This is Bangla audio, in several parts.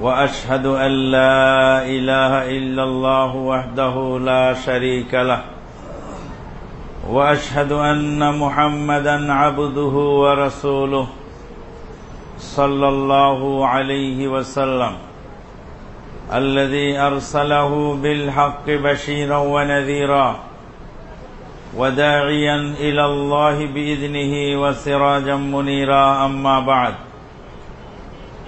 وأشهد أن لا إله إلا الله وحده لا شريك له. وأشهد أن محمدا عبده ورسوله صلى الله عليه وسلم. الذي أرسله بالحق بشيرا ونذيرا وداعيا إلى الله بإذنه وسراجا منيرا. أما بعد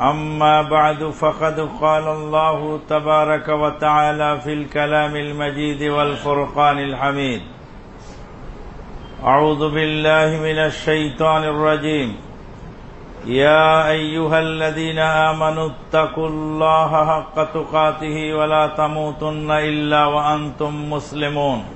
أما بعد فقد قال الله تبارك وتعالى في الكلام المجيد والفرقان الحميد. أعوذ بالله من الشيطان الرجيم. يا أيها الذين آمنوا اتقوا الله حق تقاته ولا تموتن إلا وأنتم مسلمون.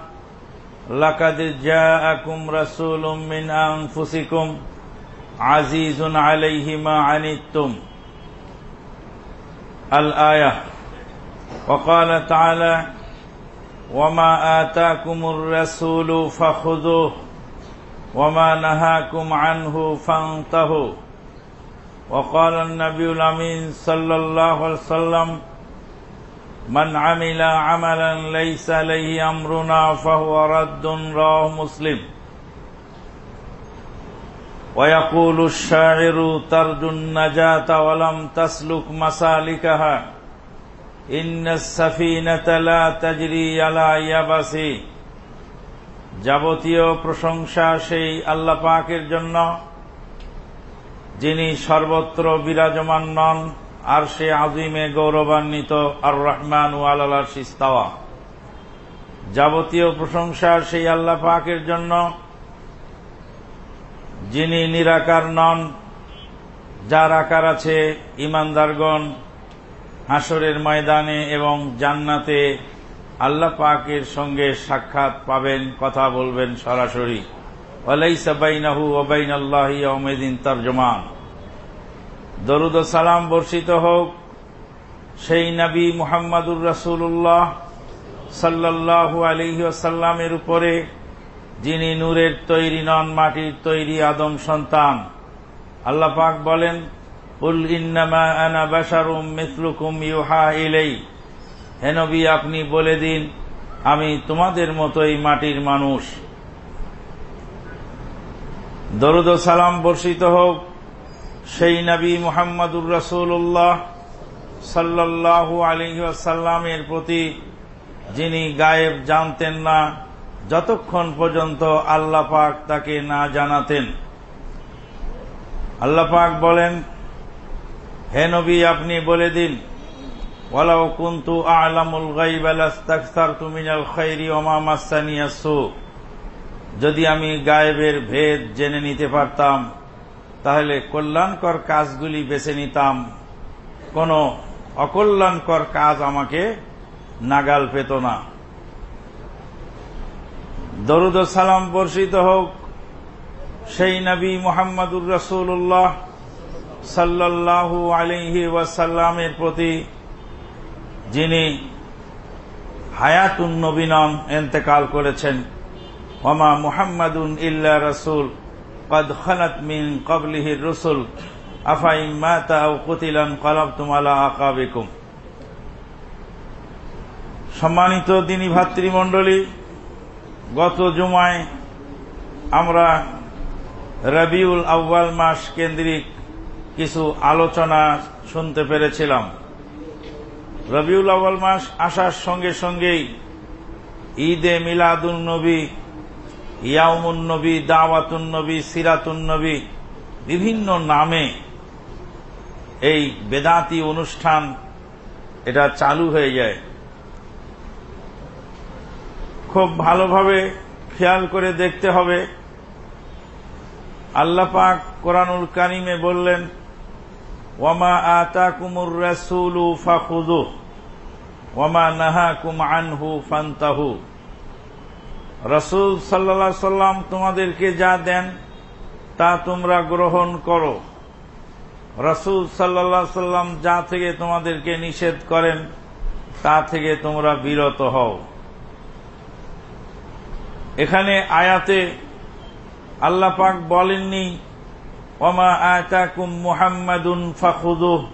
لقد جاءكم رسول من أنفسكم عزيز عليه ما عنتم. الآية. وقال تعالى وما آتاكم الرسول فخذوه وما نهاكم عنه فانتهوا. وقال النبي الأمين صلى الله عليه وسلم من عمل عملا ليس عليه امرنا فهو رد رواه مسلم ويقول الشاعر ترجو النجاة ولم تسلك مسالكها إن السفينة لا تجري على يبس যাবতীয় প্রশংসা সেই আল্লাহ পাকের জন্য যিনি সর্বত্র বিরাজমান নন আর সে আজিমে গৌরবান্বিত আর রহমান ওয়ালার সিস্তাওয়া যাবতীয় প্রশংসা সেই আল্লাহ পাকের জন্য, যিনি নিরাকার নন, যার আকার আছে ইমানদারগণ হাসরের ময়দানে এবং জান্নাতে আল্লাহ পাকের সঙ্গে সাক্ষাৎ পাবেন, কথা বলবেন সরাসরি। ওলাইসাবাইনাহু ওবাইন আল্লাহ ওমেদিন তর্জমান। দরুদ সালাম বর্ষিত হোক। সেই নবী মুহাম্মাদুর রাসুল্লাহ সাল্লাহ আলহি আসাল্লামের উপরে, যিনি নূরের তৈরি নন, মাটির তৈরি আদম সন্তান। আল্লাহ পাক বলেন, উল ইন্নামা আনা বাসারুম মিসলুকুম ইউহা ইলেই হে নবী, আপনি বলে দিন, আমি তোমাদের মতোই মাটির মানুষ। দরুদ সালাম বর্ষিত হোক। সেই নবী মোহাম্মদুর রসুল্লাহ সাল্লাহু আলহিসাল্লামের প্রতি যিনি গায়েব জানতেন না, যতক্ষণ পর্যন্ত আল্লাহ পাক তাকে না জানাতেন। আল্লাহ পাক বলেন, হে নবী, আপনি বলে দিন, ওয়ালাউ কুন্তু আলামুল গাইব আলাস্তাকসারতু মিনাল খাইরি ওমা মাসানিয়া সু। যদি আমি গায়েবের ভেদ জেনে নিতে পারতাম তাহলে কল্যাণকর কাজগুলি বেছে নিতাম। কোনো অকল্যাণকর কাজ আমাকে নাগাল পেত না। দরুদ সালাম বর্ষিত হোক সেই নবী মোহাম্মদুর রসুল্লাহ সাল্লাহু আলিহি ওয়াসাল্লামের প্রতি, যিনি হায়াতুন নবীনম এন্তেকাল করেছেন। ওমা মুহাম্মাদুন ইল্লা রসুল। قد خلت من قبله الرسل أفإن مات أو قتلا انقلبتم على أعقابكم সম্মানিত দিনী ভাতৃমণ্ডলী গত জুমায় আমরা রবিউল আউ্বাল মাস কেন্দ্রিক কিছু আলোচনা শুনতে পেরেছিলাম রবিউল আউ্বাল মাস আসার সঙ্গে সঙ্গেই ঈদে মিলাদুল নবী ইয়াউমুন নবী দাওয়াতুন নবী সিরাতুন নবী বিভিন্ন নামে এই বেদাতি অনুষ্ঠান এটা চালু হয়ে যায়। খুব ভালোভাবে খেয়াল করে দেখতে হবে। আল্লাহ পাক কোরআনুল কারিমে বললেন, ওয়ামা আতা কুমুর রাসুলু ফাখুদু ওয়ামা নাহা কুম আনহু ফান্তাহু। রসুল সাল্লা সাল্লাম তোমাদেরকে যা দেন, তা তোমরা গ্রহণ করো। রসুল সাল্লা সাল্লাম যা থেকে তোমাদেরকে নিষেধ করেন, তা থেকে তোমরা বিরত হও। এখানে আয়াতে আল্লাহ পাক বলেননি, ওমা আয়তাকুম মুহাম্মাদুন ফাখুদু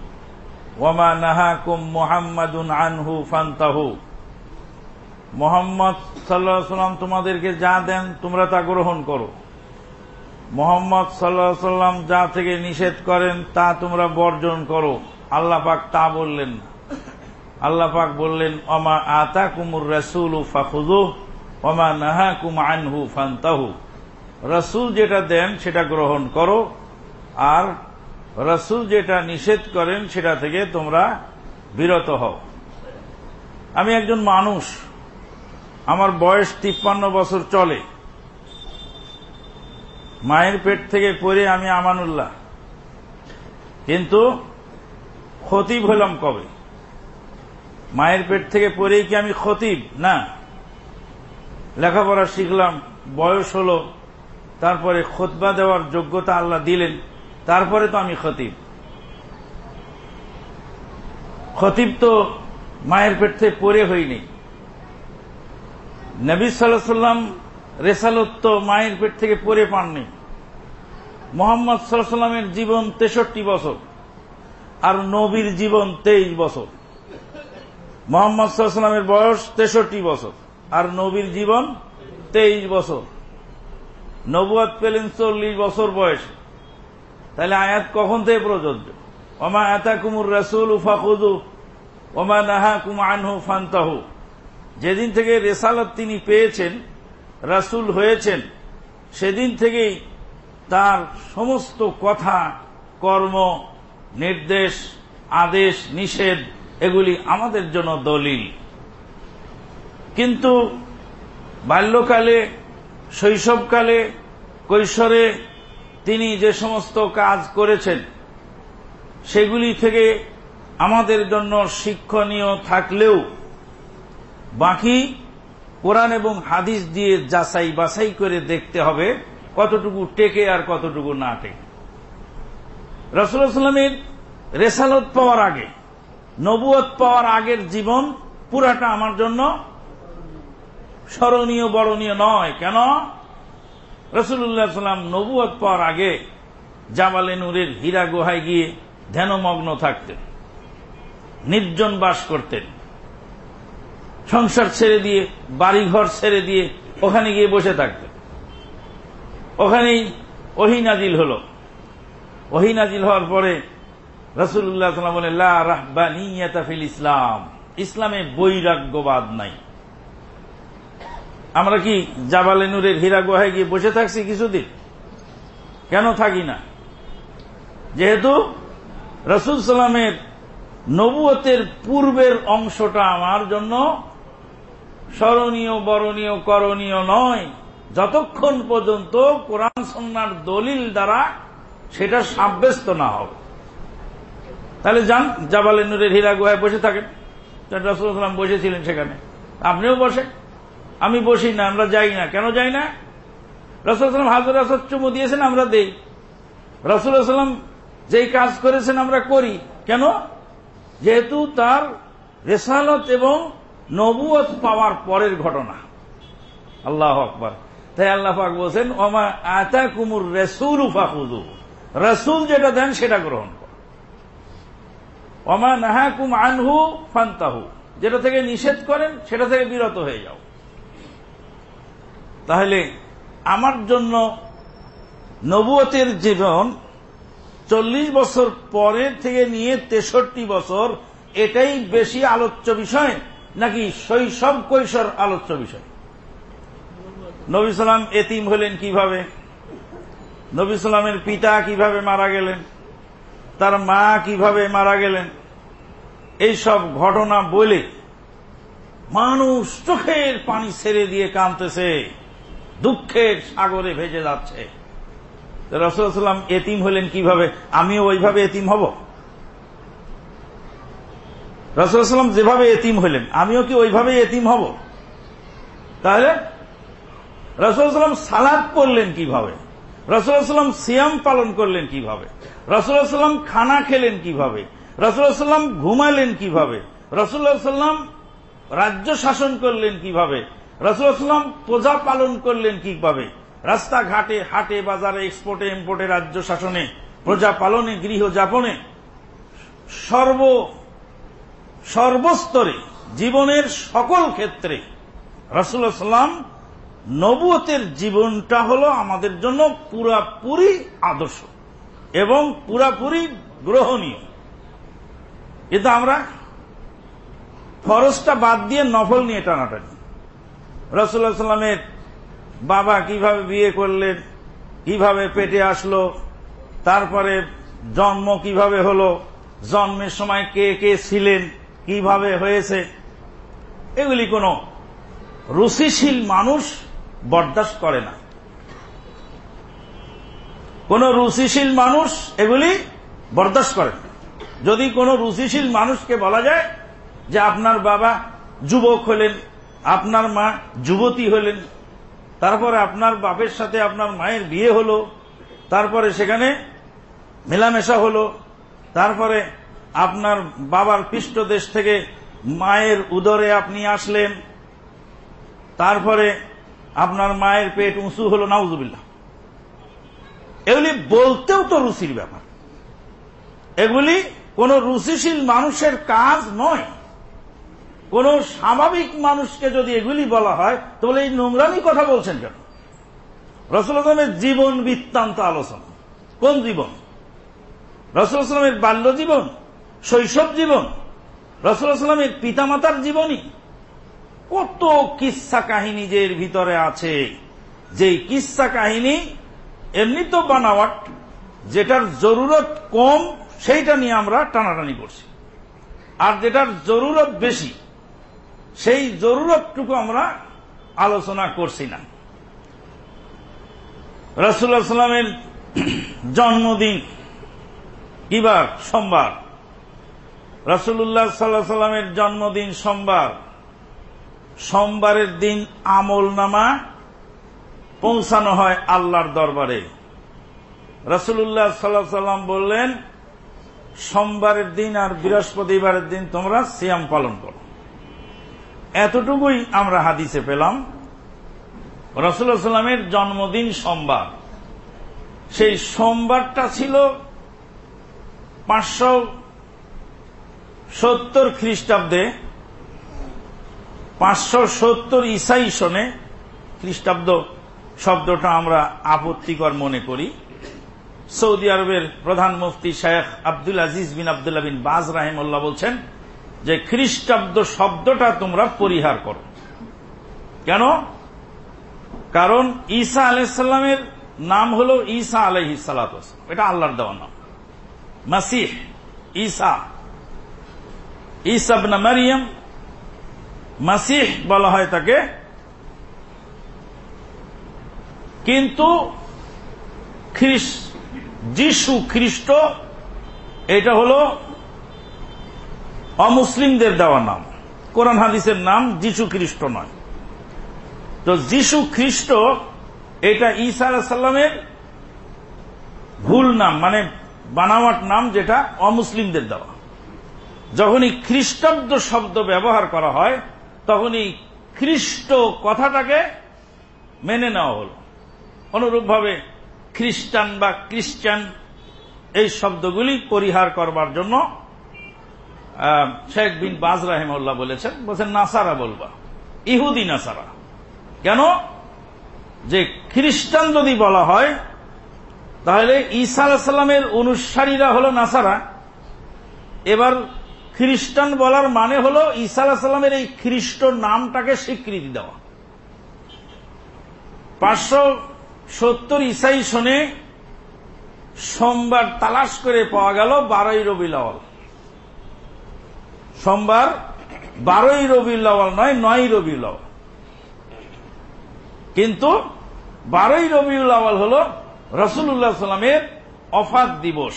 ওমা নাহা নাহাকুম মুহাম্মাদুন আনহু ফান্তাহু। মোহাম্মদ সাল্লাহ সাল্লাম তোমাদেরকে যা দেন, তোমরা তা গ্রহণ করো। মোহাম্মদ সাল্লাহ সাল্লাম যা থেকে নিষেধ করেন, তা তোমরা বর্জন করো। আল্লাহ পাক তা বললেন না। আল্লাহ পাক বললেন অমা আতা কুমুর রসুল ফাখুদু অমা নাহা কুম আনহু ফান্তাহু। রসুল যেটা দেন, সেটা গ্রহণ করো। আর রসুল যেটা নিষেধ করেন, সেটা থেকে তোমরা বিরত হও। আমি একজন মানুষ। আমার বয়স তিপ্পান্ন বছর চলে। মায়ের পেট থেকে পড়ে আমি আমানুল্লাহ। কিন্তু খতিব হলাম কবে? মায়ের পেট থেকে পড়েই কি আমি খতিব? না। লেখাপড়া শিখলাম, বয়স হল, তারপরে খতবা দেওয়ার যোগ্যতা আল্লাহ দিলেন, তারপরে তো আমি খতিব। খতিব তো মায়ের পেট থেকে পড়ে হইনি নবী সাল্লাহ সাল্লাম রেসালত মায়ের পেট থেকে পড়ে পাননি। মোহাম্মদ সাল্লামের জীবন তেষট্টি বছর, আর নবীর জীবন তেইশ বছর। মোহাম্মদ সাল্লামের বয়স তেষট্টি বছর, আর নবীর জীবন তেইশ বছর। নবুয়াদ পেলেন চল্লিশ বছর বয়স। তাহলে আয়াত কখন থেকে প্রযোজ্য? ওমা আতা কুমুর রসুল উফাকুদু ওমা নাহা কুম আনহু ফান্তাহু। যেদিন থেকে রেসালত তিনি পেয়েছেন, রাসুল হয়েছেন, সেদিন থেকেই তার সমস্ত কথা, কর্ম, নির্দেশ, আদেশ, নিষেধ, এগুলি আমাদের জন্য দলিল। কিন্তু বাল্যকালে, শৈশবকালে, কৈশোরে তিনি যে সমস্ত কাজ করেছেন, সেগুলি থেকে আমাদের জন্য শিক্ষণীয় থাকলেও বাকি কোরআন এবং হাদিস দিয়ে যাচাই বাছাই করে দেখতে হবে কতটুকু টেকে আর কতটুকু না টেকে। রসুলামের রেসালত পাওয়ার আগে, নবুয়ত পাওয়ার আগের জীবন পুরাটা আমার জন্য স্মরণীয়, বরণীয় নয়। কেন? রসুল্লাহ সাল্লাম নবুয়ত পাওয়ার আগে জামালে নূরের হীরা গুহায় গিয়ে ধ্যানমগ্ন থাকতেন, নির্জন বাস করতেন। সংসার ছেড়ে দিয়ে, বাড়িঘর ছেড়ে দিয়ে ওখানে গিয়ে বসে থাকতেন ওখানেই ওহিনাজিল হল। ওহিনাজিল হওয়ার পরে রসুল্লাহ বলে রাহবানিয়াতাফিল ইসলাম। ইসলামে বৈরাগ্যবাদ নাই। আমরা কি জাবালে নূরের হীরা গুহায় গিয়ে বসে থাকছি কিছুদিন? কেন থাকি না? যেহেতু রসুল সালামের নবুয়তের পূর্বের অংশটা আমার জন্য স্মরণীয়, বরণীয়, করণীয় নয়। যতক্ষণ পর্যন্ত কোরআন সন্ন্যার দলিল দ্বারা সেটা সাব্যস্ত না হবে। তাহলে যান, জাবালে নুরের হীরা গুহায় বসে থাকেন। রসুলাম বসেছিলেন সেখানে। আপনিও বসে আমি বসি না, আমরা যাই না। কেন যাই না? রসুলাম হাজর চুমু দিয়েছেন, আমরা দেই। রসুলাম যেই কাজ করেছেন, আমরা করি। কেন? যেহেতু তার রেসালত এবং নবুয়ত পাওয়ার পরের ঘটনা। আল্লাহ আকবর। তাই আল্লাহ পাক বলছেন, ওমা আতা কুমুর রসুল ফাকুদু রসুল যেটা দেন সেটা গ্রহণ কর। ওমা নাহাকুম আনহু ফান্তাহু। যেটা থেকে নিষেধ করেন, সেটা থেকে বিরত হয়ে যাও। তাহলে আমার জন্য নবুয়তের জীবন চল্লিশ বছর পরের থেকে নিয়ে তেষট্টি বছর, এটাই বেশি আলোচ্য বিষয়। নাকি শৈশব কৈশোর আলোচ্য বিষয়? নবী সালাম এতিম হলেন কীভাবে? নবী সালামের পিতা কীভাবে মারা গেলেন? তার মা কীভাবে মারা গেলেন? এই সব ঘটনা বলে মানুষ চোখের পানি ছেড়ে দিয়ে কাঁদতেছে, দুঃখের সাগরে ভেজে যাচ্ছে। রসুলাম এতিম হলেন কীভাবে? আমিও ওইভাবে এতিম হব? রসুলাম যেভাবে এতিম হলেন আমিও কি ওইভাবে এতিম হব? তাহলে রসুলাম সালাদ পড়লেন কীভাবে? রসুলাম সিয়াম পালন করলেন কীভাবে? রসুলাম খানা খেলেন কীভাবে? রসুলাম ঘুমালেন কীভাবে? রসুল্লাহাম রাজ্য শাসন করলেন কীভাবে? রসুলাম প্রজা পালন করলেন কীভাবে? রাস্তাঘাটে, হাটে, বাজারে, এক্সপোর্টে, ইম্পোর্টে, রাজ্য শাসনে, প্রজা পালনে গৃহ যাপনে সর্ব সর্বস্তরে, জীবনের সকল ক্ষেত্রে রসুলাম নবুয়তের জীবনটা হল আমাদের জন্য পুরাপুরি আদর্শ এবং পুরাপুরি গ্রহণীয়। কিন্তু আমরা ফরজটা বাদ দিয়ে নফল নিয়ে টানাটানি। রসুল্লাহ সাল্লামের বাবা কীভাবে বিয়ে করলেন, কীভাবে পেটে আসলো, তারপরে জন্ম কীভাবে হলো, জন্মের সময় কে কে ছিলেন কীভাবে হয়েছে? এগুলি কোনো রুচিশীল মানুষ বরদাস্ত করে না। কোন রুচিশীল মানুষ এগুলি বরদাস্ত করে না। যদি কোনো রুচিশীল মানুষকে বলা যায় যে আপনার বাবা যুবক হলেন, আপনার মা যুবতী হলেন, তারপরে আপনার বাপের সাথে আপনার মায়ের বিয়ে হলো, তারপরে সেখানে মেলামেশা হলো, তারপরে আপনার বাবার পৃষ্ঠদেশ থেকে মায়ের উদরে আপনি আসলেন। তারপরে আপনার মায়ের পেট উঁচু হলো নাউজুবিল্লা এগুলি বলতেও তো রুচির ব্যাপার। এগুলি কোন রুচিশীল মানুষের কাজ নয়। কোন স্বাভাবিক মানুষকে যদি এগুলি বলা হয়, তাহলে এই নোংরামি কথা বলছেন কেন? রসুল আসলামের জীবন বৃত্তান্ত আলোচনা। কোন জীবন? রসুল আসলামের বাল্য জীবন? শৈশব জীবন। রসুল আসলামের পিতামাতার জীবনী। কত কিসা কাহিনী যে এর ভিতরে আছে। যে কিসা কাহিনী এমনি তো বানাওয়াট, যেটার জরুরত কম, সেইটা নিয়ে আমরা টানাটানি করছি। আর যেটার জরুরত বেশি, সেই জরুরতটুকু আমরা আলোচনা করছি না। রসুল্লাহ সাল্লামের জন্মদিন, কিবার? সোমবার। রসুল্লাহ সাল্লাহ সাল্লামের জন্মদিন সোমবার। সোমবারের দিন আমল নামা পৌঁছানো হয় আল্লাহর দরবারে। রসুল্লাহ সাল্লাহ সাল্লাম বললেন, সোমবারের দিন আর বৃহস্পতিবারের দিন তোমরা সিয়াম পালন করো। এতটুকুই আমরা হাদিসে পেলাম। রসুল্লাহ সাল্লামের জন্মদিন সোমবার। সেই সোমবারটা ছিল পাঁচশো সত্তর খ্রিস্টাব্দে, পাঁচশো সত্তর ইসাই সনে খ্রিস্টাব্দ শব্দটা আমরা আপত্তিকর মনে করি। সৌদি আরবের প্রধান মুফতি শেখ আব্দুল আজিজ বিন আবদুল্লাহ বিন বাজ রাহিমুল্লাহ বলছেন যে খ্রিস্টাব্দ শব্দটা তোমরা পরিহার করো। কেন? কারণ ঈসা আলাইসাল্লামের নাম হল ঈসা আলহি এটা আল্লাহর দেওয়া নাম। মাসিহ ঈসা ইসাবনা মারিয়াম মাসিহ বলা হয় তাকে। কিন্তু যিশু খ্রিস্ট, এটা হল অমুসলিমদের দেওয়া নাম। কোরআন হাদিসের নাম যিশু খ্রিস্ট নয়। তো যিশু খ্রিস্ট, এটা ঈসা আলাহিসাল্লামের ভুল নাম মানে বানাওয়াট নাম যেটা অমুসলিমদের দেওয়া। যখনই খ্রিস্টাব্দ শব্দ ব্যবহার করা হয়, তখনই খ্রিস্ট কথাটাকে মেনে নেওয়া হল। অনুরূপভাবে খ্রিস্টান বা খ্রিস্টান এই শব্দগুলি পরিহার করবার জন্য শেখ বিন বাজ রাহেমউল্লাহ বলেছেন, বলছেন, নাসারা বলবা। ইহুদি নাসারা। কেন? যে খ্রিস্টান যদি বলা হয়, তাহলে ঈসা আলাহিসাল্লামের অনুসারীরা হল নাসারা। এবার খ্রিস্টান বলার মানে হল ঈসা আলাহিসাল্লামের এই খ্রিস্ট নামটাকে স্বীকৃতি দেওয়া। পাঁচশো সত্তর ইসাই শোনে সোমবার তালাশ করে পাওয়া গেল বারোই রবি লাওয়াল সোমবার বারোই রবি লাওয়াল নয় নয় রবি লাওয়াল কিন্তু বারোই রবিউল আওয়াল হল রসুল্লাহ সাল্লামের অফাত দিবস,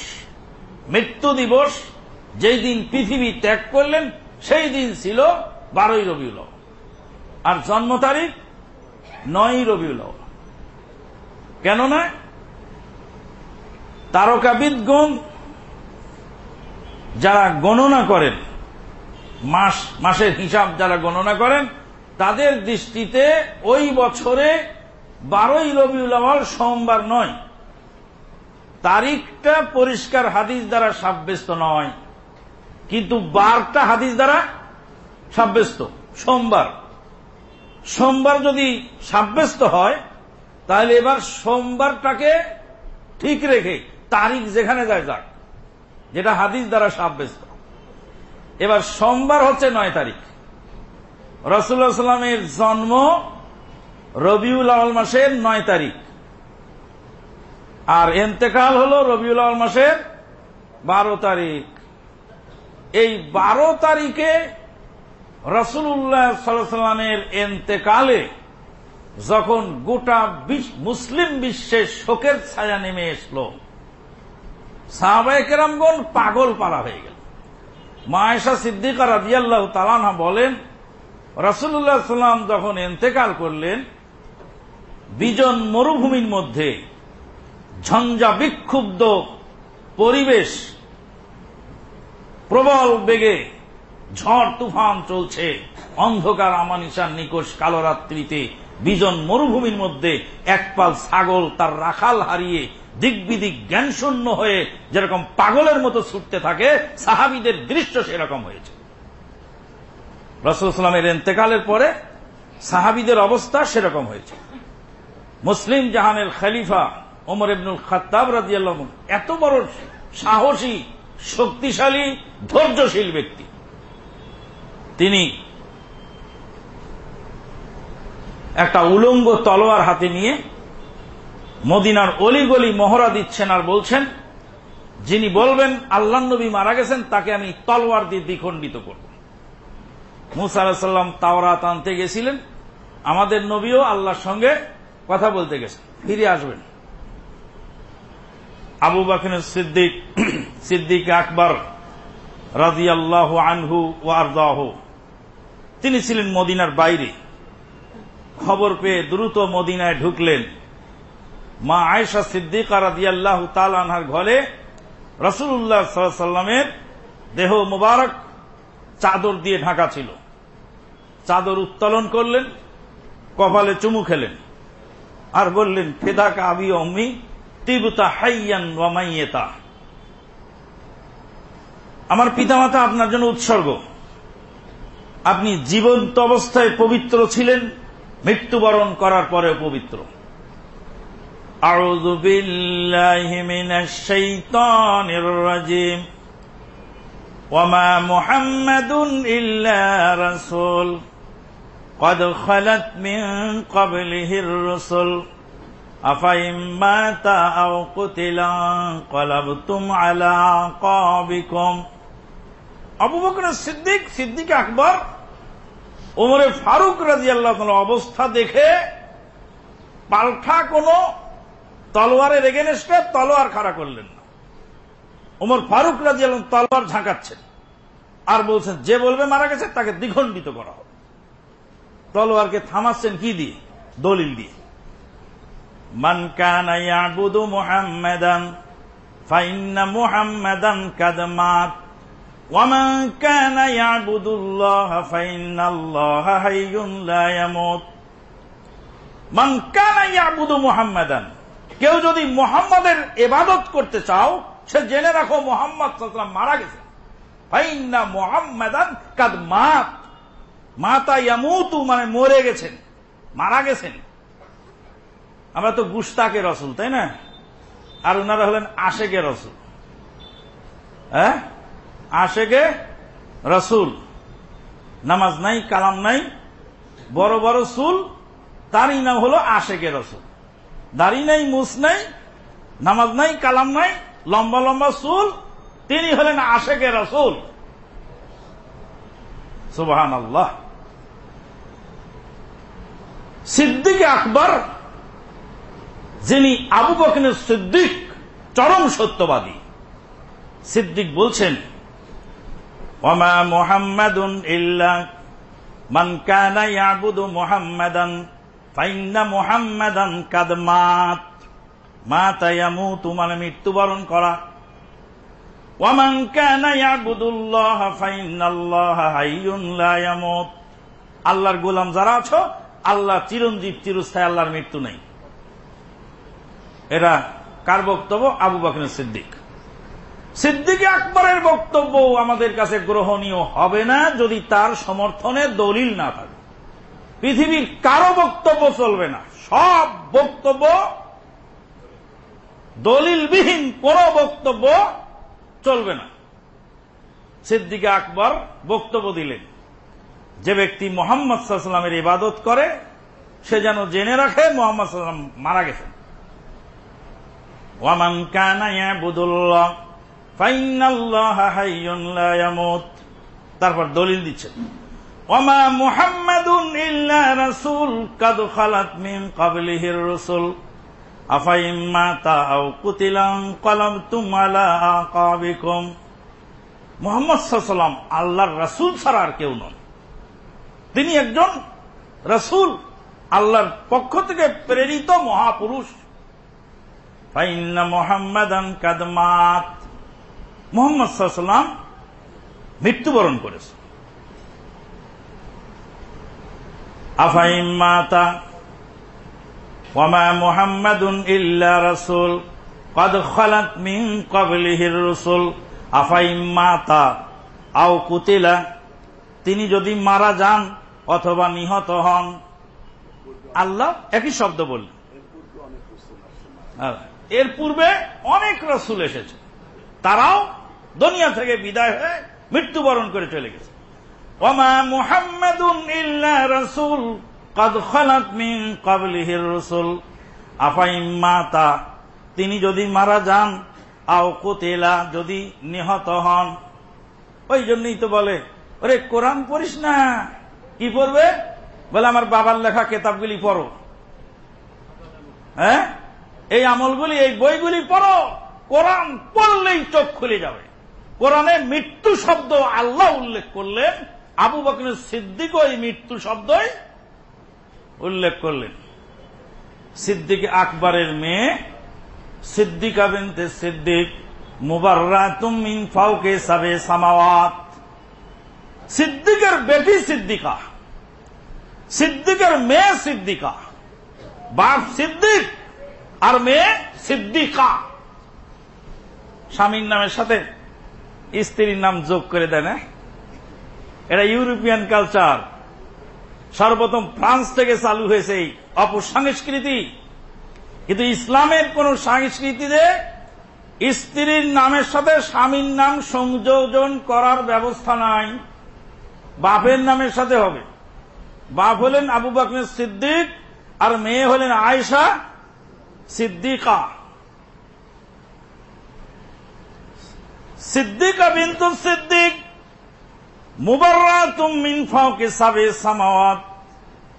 মৃত্যু দিবস যেই দিন পৃথিবী ত্যাগ করলেন, সেই দিন ছিল বারোই রবিউল আর জন্ম তারিখ নয় রবিউল কেননা তারকাবিদগণ যারা গণনা করেন, মাস, মাসের হিসাব যারা গণনা করেন, তাদের দৃষ্টিতে ওই বছরে বারোই রবিউল আওয়াল সোমবার নয়। তারিখটা পরিষ্কার হাদিস দ্বারা সাব্যস্ত নয়। কিন্তু বারটা হাদিস দ্বারা সাব্যস্ত। সোমবার। সোমবার যদি সাব্যস্ত হয়, তাহলে এবার সোমবারটাকে ঠিক রেখে তারিখ যেখানে যায় যাক, যেটা হাদিস দ্বারা সাব্যস্ত। এবার সোমবার হচ্ছে নয় তারিখ। রসুল্লাহ সাল্লামের জন্ম রবিউল আওয়াল মাসের নয় তারিখ। আর এন্তেকাল হল রবিউল আওয়াল মাসের বারো তারিখ। এই বারো তারিখে রসুল্লাহ সাল্লামের এন্তেকালে যখন গোটা মুসলিম বিশ্বে শোকের ছায়া নেমে এসল সাহাবাহামগণ পাগল পাড়া হয়ে গেল। মায়েশা সিদ্দিকা রাজিয়াল্লাহ তালানা বলেন রসুল্লাহ সাল্লাম যখন এন্তেকাল করলেন, বিজন মরুভূমির মধ্যে ঝঞ্ঝা বিক্ষুব্ধ পরিবেশ প্রবল বেগে ঝড় তুফান চলছে। অন্ধকার আমানিসার নিকোষ কালরাত্রিতে বিজন মরুভূমির মধ্যে একপাল ছাগল তার রাখাল হারিয়ে দিকবিদিক জ্ঞানশূন্য হয়ে যেরকম পাগলের মতো ছুটতে থাকে, সাহাবিদের দৃশ্য সেরকম হয়েছে। রসুলামের এন্তেকালের পরে সাহাবিদের অবস্থা সেরকম হয়েছে। মুসলিম জাহানের খালিফা ওমর ইবনুল খাত্তাব রাজিয়াল্লাহ এত বড় সাহসী শক্তিশালী, ধৈর্যশীল ব্যক্তি। তিনি একটা উলঙ্গ তলোয়ার হাতে নিয়ে মদিনার অলিগলি মহড়া দিচ্ছেন আর বলছেন, যিনি বলবেন আল্লাহ নবী মারা গেছেন, তাকে আমি তলোয়ার দিয়ে দ্বিখণ্ডিত করব। মুসা আলাহিসাল্লাম তাওরাত আনতে গেছিলেন। আমাদের নবীও আল্লাহর সঙ্গে কথা বলতে গেছেন। ফিরে আসবেন। আবু বাকিন সিদ্দিক সিদ্দিক আকবর রাজি আল্লাহ আনহু ওয়ারদাহ তিনি ছিলেন মদিনার বাইরে। খবর পেয়ে দ্রুত মদিনায় ঢুকলেন। মা আয়সা সিদ্দিকা রাজি আল্লাহ তালানহার ঘরে রসুল্লাহ সাল্লামের দেহ মুবারক চাদর দিয়ে ঢাকা ছিল। চাদর উত্তোলন করলেন, কপালে চুমু খেলেন। আর বললেন, ফেদাকা আবি অম্মি তিবতা হাইয়ান ওয়ামাইয়েতা আমার পিতামাতা আপনার জন্য উৎসর্গ আপনি জীবন্ত অবস্থায় পবিত্র ছিলেন মৃত্যুবরণ করার পরেও পবিত্র أعوذ بالله من الشيطان الرجيم وما محمد إلا رسول قد خلت من قبله الرسل أفإن مات أو قتل انقلبتم على عقابكم আবু বকর সিদ্দিক সিদ্দিক আকবর ওমরে ফারুক রাজি আল্লাহ অবস্থা দেখে পাল্টা কোন তলোয়ারের এগেনেস্টে তলোয়ার খাড়া করলেন না ওমর ফারুক রাজি আলম তলোয়ার ঝাঁকাচ্ছেন আর বলছেন যে বলবে মারা গেছে তাকে দ্বিখণ্ডিত করা হবে তলোয়ারকে থামাচ্ছেন কি দিয়ে দলিল দিয়ে মান কানা ইয়াবুদু মুহাম্মাদান ফাইন্না মুহাম্মাদান কাদ মাত ومن كان يعبد الله فإن الله حي لا يموت من كان يعبد محمدا কেউ যদি মোহাম্মদের এবাদত করতে চাও সে জেনে রাখো মোহাম্মদ সাল্লাম মারা গেছে ফাইন্না মোহাম্মদান কাদ মাত মাতা ইয়ামুতু মানে মরে গেছেন মারা গেছেন আমরা তো গুস্তাকে রসুল, তাই না? আর ওনারা হলেন আশেকে রসুল। হ্যাঁ? আশেকে রসুল। নামাজ নাই, কালাম নাই, বড় বড় সুল, তারই নাম হলো আশেকে রসুল। দাড়ি নাই, মুস নাই, নামাজ নাই, কালাম নাই, লম্বা লম্বা সুল, তিনি হলেন আশেকে রসুল। সুবাহান আল্লাহ সিদ্দিক আকবর যিনি আবু বকনের সিদ্দিক চরম সত্যবাদী। সিদ্দিক বলছেন, ওমা মোহাম্মদুন ইল্লা মান কানা ইয়াবুদু মুহাম্মাদান, ফাইন্না মুহাম্মাদান কাদ মাত, মাতা ইয়ামুতু মানে মৃত্যুবরণ করা। ওয়ামান কানা ইয়াবুদুল্লাহ, ফাইন্নাল্লাহা হাইয়ুন লা আল্লাহর গোলাম যারা আছো, আল্লাহ চিরঞ্জীব, চিরস্থায়ী, আল্লাহর মৃত্যু নেই। এরা কার বক্তব্য? আবু বকর সিদ্দিক। সিদ্দিক আকবরের বক্তব্য আমাদের কাছে গ্রহণীয় হবে না যদি তার সমর্থনে দলিল না থাকে। পৃথিবীর কারও বক্তব্য চলবে না। সব বক্তব্য দলিলবিহীন কোন বক্তব্য চলবে না। সিদ্দিক আকবর বক্তব্য দিলেন, যে ব্যক্তি মোহাম্মদ সাল্লামের ইবাদত করে, সে যেন জেনে রাখে মোহাম্মদ সাল্লাম মারা গেছেন। ওয়ামান কানা ইয়াবুদুল্লাহ, ফাইনাল্লাহ হাইয়ুন লা ইয়ামুত। তারপর দলিল দিচ্ছেন ওমা মুহাম্মাদুন ইল্লা রাসূল কাদ খালাত মিন ক্বাবলিহির রাসূল আফাইম্মা তাআও কুতিলাম কলামতুম আলা আকাবিকুম। মোহাম্মদ সাল্লাম আল্লাহর রাসূল ছাড়া আর কেউ নন। তিনি একজন রাসূল, আল্লাহর পক্ষ থেকে প্রেরিত মহাপুরুষ। কাদমাত মোহাম্মদ সাল্লাম মৃত্যুবরণ করেছে। আফাইম মাতা ওমা মোহাম্মদুন ইল্লা রসুল কদ খলাত মিন কবলিহির রসুল। আফাইম মাতা আও কুতিলা তিনি যদি মারা যান অথবা নিহত হন, আল্লাহ একই শব্দ বললেন। হ্যাঁ। এর পূর্বে অনেক রসুল এসেছে। তারাও দুনিয়া থেকে বিদায় হয়ে মৃত্যুবরণ করে চলে গেছে। ওমা মুহাম্মাদুন ইল্লা রসুল, কদ খলাত মিন কাবলিহির রসুল। আফাই মাতা, তিনি যদি মারা যান, আও কোতেলা, যদি নিহত হন। ওই জন্যই তো বলে, ওরে, কোরআন পড়িস না। কি পড়বে? বলে, আমার বাবার লেখা কেতাবগুলি পড়ো। হ্যাঁ? এই আমলগুলি, এই বইগুলি পড়ো। কোরআন পড়লেই চোখ খুলে যাবে। কোরআনে মৃত্যু শব্দ আল্লাহ উল্লেখ করলেন। আবু বকরের সিদ্দিক ওই মৃত্যু শব্দই উল্লেখ করলেন। সিদ্দিক আকবরের মেয়ে সিদ্দিকা বিনতে সিদ্দিক, মুবাররাতুম সাবে সামাওয়াত। সিদ্দিকের বেটি সিদ্দিকা, সিদ্দিকের মেয়ে সিদ্দিকা, বাপ সিদ্দিক। আর মেয়ে সিদ্দিকা। স্বামীর নামের সাথে স্ত্রীর নাম যোগ করে দেয় না। এটা ইউরোপিয়ান কালচার। সর্বপ্রথম ফ্রান্স থেকে চালু হয়েছে এই অপসংস্কৃতি। কিন্তু ইসলামের কোন সংস্কৃতিতে স্ত্রীর নামের সাথে স্বামীর নাম সংযোজন করার ব্যবস্থা নাই। বাপের নামের সাথে হবে। বাপ হলেন আবু বাকর সিদ্দিক আর মেয়ে হলেন আয়সা সিদ্দিকা। সিদ্দিকা বিন্তু সিদ্দিক, মুবাররাতুম মিন ফাওকি সাবে সামাওয়াত।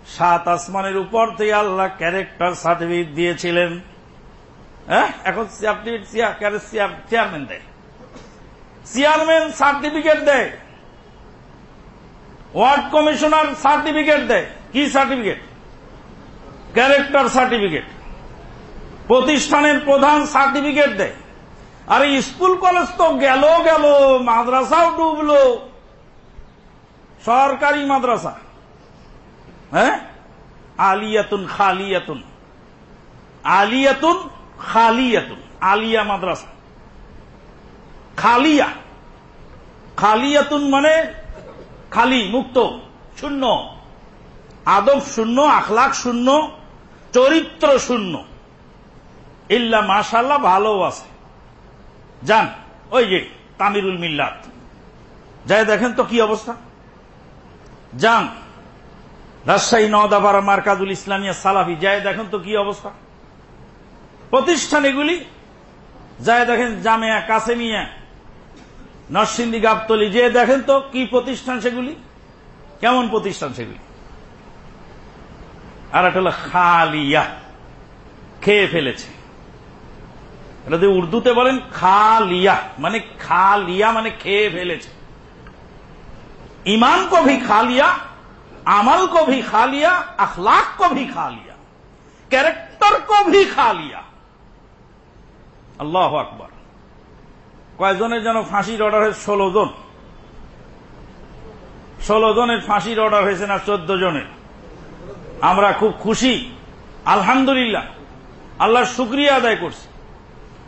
সাত আসমানের উপর থেকে আল্লাহ ক্যারেক্টার সার্টিফিকেট দিয়েছিলেন। হ্যাঁ? এখন চেয়ারম্যান দেয়। চেয়ারম্যান সার্টিফিকেট দেয়। ওয়ার্ড কমিশনার সার্টিফিকেট দেয়। কি সার্টিফিকেট? Character certificate. প্রতিষ্ঠানের প্রধান সার্টিফিকেট দেয়। আর স্কুল কলেজ তো গেল গেল, মাদ্রাসাও ডুবলো। সরকারি মাদ্রাসা। হ্যাঁ? আলিয়াতুন খালিয়াতুন। আলিয়াতুন খালিয়াতুন। আলিয়া মাদ্রাসা। খালিয়া। খালিয়াতুন মানে খালি, মুক্ত, শূন্য। আদব শূন্য, আখলাখ শূন্য, চরিত্র শূন্য। ইল্লা মাশাল্লাহ ভালো আছে। যান ওই যে তামিরুল মিল্লাত। যাই দেখেন তো কি অবস্থা। যান রাজশাহী নদাপাড়া মার্কাজুল ইসলামিয়া, সালাফি, যাই দেখেন তো কি অবস্থা। প্রতিষ্ঠান এগুলি, যাই দেখেন জামেয়া, কাসেমিয়া, নরসিংদী, গাবতলি, যে দেখেন তো কি প্রতিষ্ঠান সেগুলি, কেমন প্রতিষ্ঠান সেগুলি। আর একটা হলো খালিয়া, খেয়ে ফেলেছে। এটা যদি উর্দুতে বলেন, খালিয়া মানে খালিয়া মানে খেয়ে ফেলেছে। ইমান কভি খা খালিয়া, আমল কভি ভি খালিয়া, আখলাক কো খালিয়া, ক্যারেক্টার কভি খা খালিয়া। আল্লাহ আকবর। কয়েকজনের যেন ফাঁসির অর্ডার হয়েছে? ষোলো জন। ষোলো জনের ফাঁসির অর্ডার হয়েছে না, চোদ্দ জনের। আমরা খুব খুশি। আলহামদুলিল্লাহ। আল্লাহর শুক্রিয়া আদায় করছি।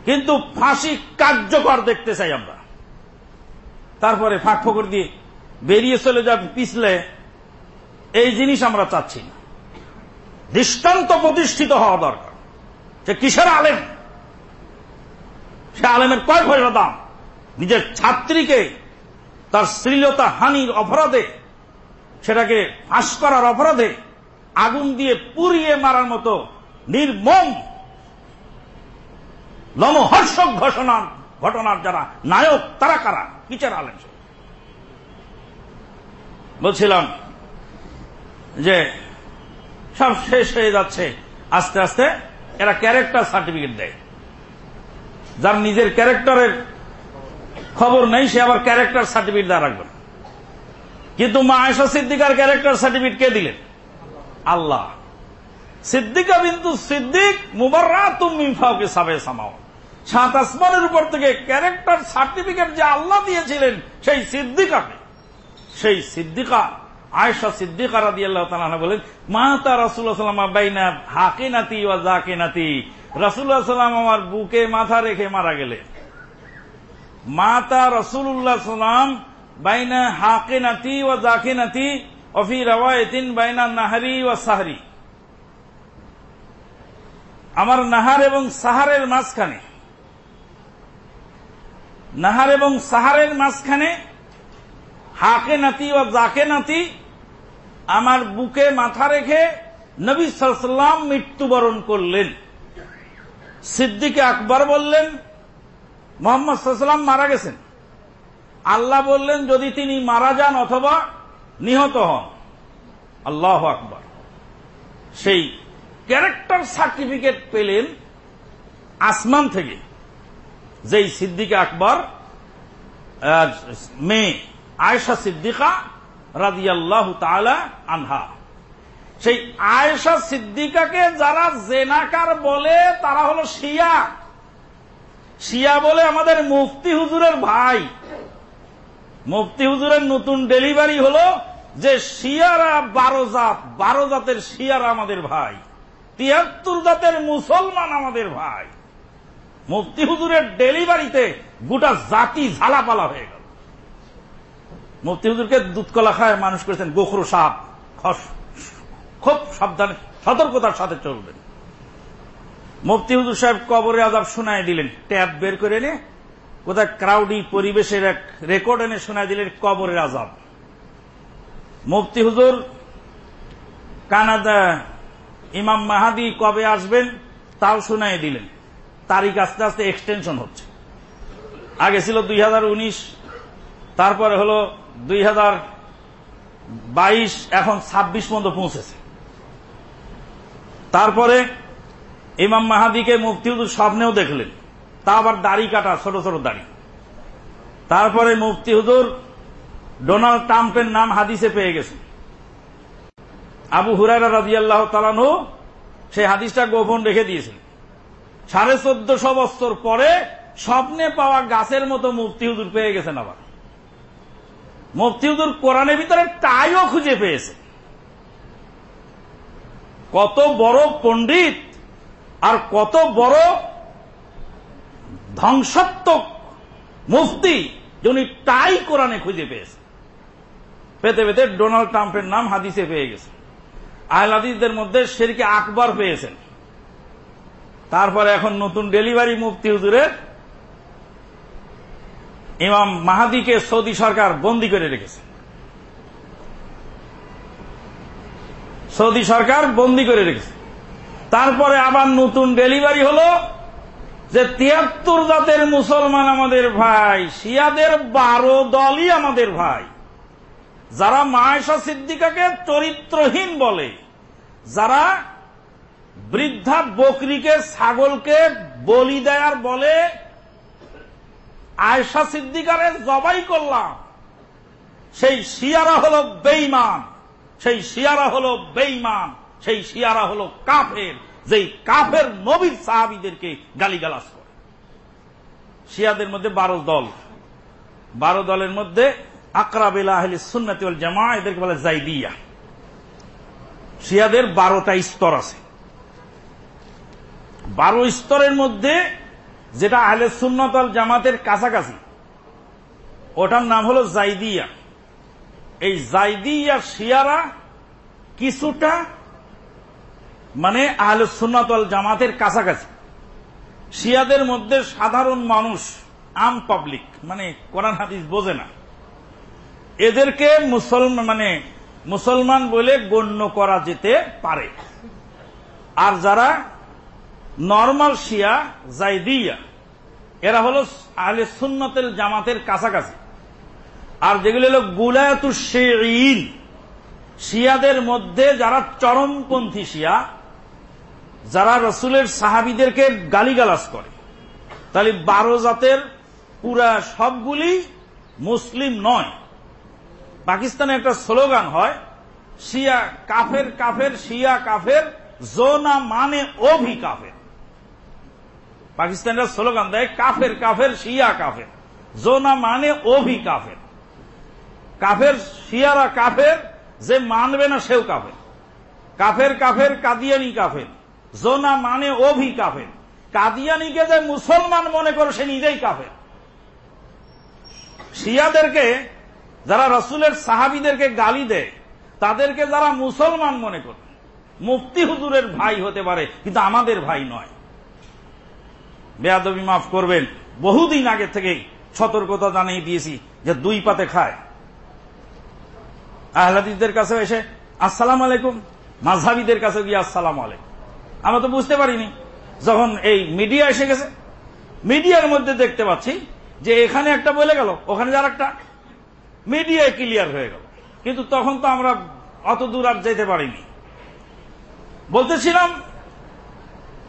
কিন্তু ফাঁসি কার্যকর দেখতে চাই আমরা। তারপরে ফাঁক ফকর দিয়ে বেরিয়ে চলে যাবে পিছলে, এই জিনিস আমরা চাচ্ছি না। দৃষ্টান্ত প্রতিষ্ঠিত হওয়া দরকার। যে কিসের আলেম? সে আলেমের কয় পয়সা দাম? নিজের ছাত্রীকে, তার শ্লীলতা, হানির অপরাধে, সেটাকে ফাঁস করার অপরাধে আগুন দিয়ে পুড়িয়ে মারার মতো নির্মম লমহর্ষক ঘটনা ঘটনার যারা নায়ক, তারা কারা? কিসের আলেম সে বলছিলাম যে, সব শেষ হয়ে যাচ্ছে। আস্তে আস্তে এরা ক্যারেক্টার সার্টিফিকেট দেয়। যার নিজের ক্যারেক্টারের খবর নেই, সে আবার ক্যারেক্টার সার্টিফিকেট দেওয়া রাখবে কিন্তু মা আয়সা সিদ্দিকার ক্যারেক্টার সার্টিফিকেট কে দিলেন? আল্লাহ। সিদ্দিকা বিন্দু সিদ্দিক মুবাররা তুমি সাবে সামাও সাত আসমানের উপর থেকে ক্যারেক্টার সার্টিফিকেট যে আল্লাহ দিয়েছিলেন, সেই সিদ্দিকাকে সেই সিদ্দিকা আয়সা সিদ্দিকা রাদি আল্লাহ তালা বলেন, মা তা রাসুল্লাহ সাল্লাম বাইনা হাকে নাতি ও জাকে নাতি রাসুল্লাহ সাল্লাম আমার বুকে মাথা রেখে মারা গেলে মাতা রসুল্লাহ সাল্লাম বাইনা হাকে নাতি ও জাকে নাতি অফি রওয়ায়তিন বাইনা নাহারি ও সাহারি। আমার নাহার এবং সাহারের মাঝখানে নাহার এবং সাহারের মাঝখানে হাকে নাতি ও জাকে নাতি আমার বুকে মাথা রেখে নবী সাল্লাম মৃত্যুবরণ করলেন। সিদ্দিকে আকবর বললেন, মোহাম্মদ সাল্লাম মারা গেছেন। আল্লাহ বললেন, যদি তিনি মারা যান অথবা নিহত হন। আল্লাহ আকবর। সেই ক্যারেক্টার সার্টিফিকেট পেলেন আসমান থেকে। যেই সিদ্দিকা আকবর মেয়ে আয়েশা সিদ্দিকা রাদিয়াল্লাহু তাআলা আনহা। সেই আয়েশা সিদ্দিকাকে যারা জেনাকার বলে, তারা হলো শিয়া। শিয়া বলে আমাদের মুফতি হুজুরের ভাই। মুফতি হুজুরের নতুন ডেলিভারি হলো যে শিয়ারা বারো জাত, বারো জাতের শিয়ারা আমাদের ভাই। তিয়াত্তর জাতের মুসলমান আমাদের ভাই। মুফতি হুজুরের ডেলিভারিতে গোটা জাতি ঝালাপালা হয়ে গেল। মুফতি হুজুরকে দুধকলা খায়, মানুষ করেছেন গোখরো সাপ খুব সাবধানে, সতর্কতার সাথে চলবেন। মুফতি হুজুর সাহেব কবরে আজাব শোনায় দিলেন, ট্যাব বের করে এনে, কোথায় ক্রাউডি পরিবেশের এক রেকর্ড এনে শোনায় দিলেন কবরের আজাব মুফতি হুজুর কানাডা ইমাম মাহাদি কবে আসবেন তাও শোনায় দিলেন। তারিখ আস্তে আস্তে এক্সটেনশন হচ্ছে। আগে ছিল দুই হাজার উনিশ, তারপরে হলো দুই হাজার বাইশ, এখন ছাব্বিশ পর্যন্ত পৌঁছেছে। তারপরে ইমাম মাহাদিকে মুফতি হুজুর স্বপ্নেও দেখলেন। তা আবার দাড়ি কাটা, ছোট ছোট দাড়ি। তারপরে মুফতি হুজুর ডোনাল্ড ট্রাম্পের নাম হাদিসে পেয়ে গেছেন আবু হুরারা রাজিয়াল্লাহ তালানহু সেই হাদিসটা গোপন রেখে দিয়েছেন। সাড়ে চোদ্দশো বছর পরে স্বপ্নে পাওয়া গাছের মতো মুফতি হুজুর পেয়ে গেছেন আবার। মুফতি হুজুর কোরআনের ভিতরে টাইও খুঁজে পেয়েছে। কত বড় পণ্ডিত আর কত বড় ধ্বংসাত্মক মুফতি যিনি টাই কোরআনে খুঁজে পেয়েছে। পেতে পেতে ডোনাল্ড ট্রাম্পের নাম হাদিসে পেয়ে গেছে। আহলাদিসদের মধ্যে শেরকে আকবর পেয়েছেন। তারপরে এখন নতুন ডেলিভারি মুফতি হুজুরের ইমাম মাহাদিকে সৌদি সরকার বন্দী করে রেখেছে। সৌদি সরকার বন্দী করে রেখেছে। তারপরে আবার নতুন ডেলিভারি হলো যে তিয়াত্তর জাতের মুসলমান আমাদের ভাই, শিয়াদের বারো দলই আমাদের ভাই। যারা মায়েশা সিদ্দিকাকে চরিত্রহীন বলে, যারা বৃদ্ধা বকরিকে, ছাগলকে বলি দেয়ার বলে আয়সা সিদ্দিকারে জবাই করলাম। সেই শিয়ারা হল বেইমান সেই শিয়ারা হল বেইমান সেই শিয়ারা হল কাফের, যেই কাফের নবীর সাহাবিদেরকে গালিগালাজ করে। শিয়াদের মধ্যে বারো দল। বারো দলের মধ্যে আকরাবেলা সুন্নাতি জামা এদেরকে বলে জাইদিয়া শিয়াদের বারোটা স্তর আছে। বারো স্তরের মধ্যে যেটা আহলে সুন্নতল জামাতের কাছাকাছি। ওটার নাম হলো জাইদিয়া। এই জাইদিয়া শিয়ারা কিছুটা মানে আহলে সুন্নতল জামাতের কাছাকাছি। শিয়াদের মধ্যে সাধারণ মানুষ, আম পাবলিক মানে কোরআন, হাদিস বোঝে না। এদেরকে মুসলমান মানে মুসলমান বলে গণ্য করা যেতে পারে। আর যারা নর্মাল শিয়া, জাইদিয়া, এরা হল আহলে সুন্নতের জামাতের কাছাকাছি। আর যেগুলো হল গুলায়াতু শেইন শিয়াদের মধ্যে যারা চরমপন্থী শিয়া, যারা রসুলের সাহাবিদেরকে গালিগালাজ করে, তাহলে বারো জাতের পুরা সবগুলি মুসলিম নয়। পাকিস্তানে একটা স্লোগান হয়, শিয়া কাফের কাফের, শিয়া কাফের, জোনা মানে অভি কাফের। পাকিস্তানের স্লোগান দেয়, কাফের কাফের, শিয়া, কাফের। জোনা মানে অভি কাফের। কাফের, শিয়ারা কাফের, যে মানবে না সেও কাফের। কাফের কাফের, কাদিয়ানি কাফের। জোনা মানে অভি কাফের। কাদিয়ানিকে যে মুসলমান মনে করে, সে নিজেই কাফের। শিয়াদেরকে, যারা রসুলের সাহাবিদেরকে গালি দেয়, তাদেরকে যারা মুসলমান মনে করে, মুফতি হুজুরের ভাই হতে পারে, কিন্তু আমাদের ভাই নয়। বেয়াদবি মাফ করবেন। বহুদিন আগে থেকেই সতর্কতা জানিয়ে দিয়েছি যে দুই পাতে খায়। আহলাদিদের কাছে এসে, আসসালাম আলাইকুম। মাঝহাবিদের কাছে গিয়ে, আসসালাম আলাইকুম। আমরা তো বুঝতে পারিনি। যখন এই মিডিয়া এসে গেছে, মিডিয়ার মধ্যে দেখতে পাচ্ছি যে এখানে একটা বলে গেল, ওখানে যার একটা মিডিয়ায় ক্লিয়ার হয়ে গেল। কিন্তু তখন তো আমরা অত দূর আর যেতে পারিনি। বলতেছিলাম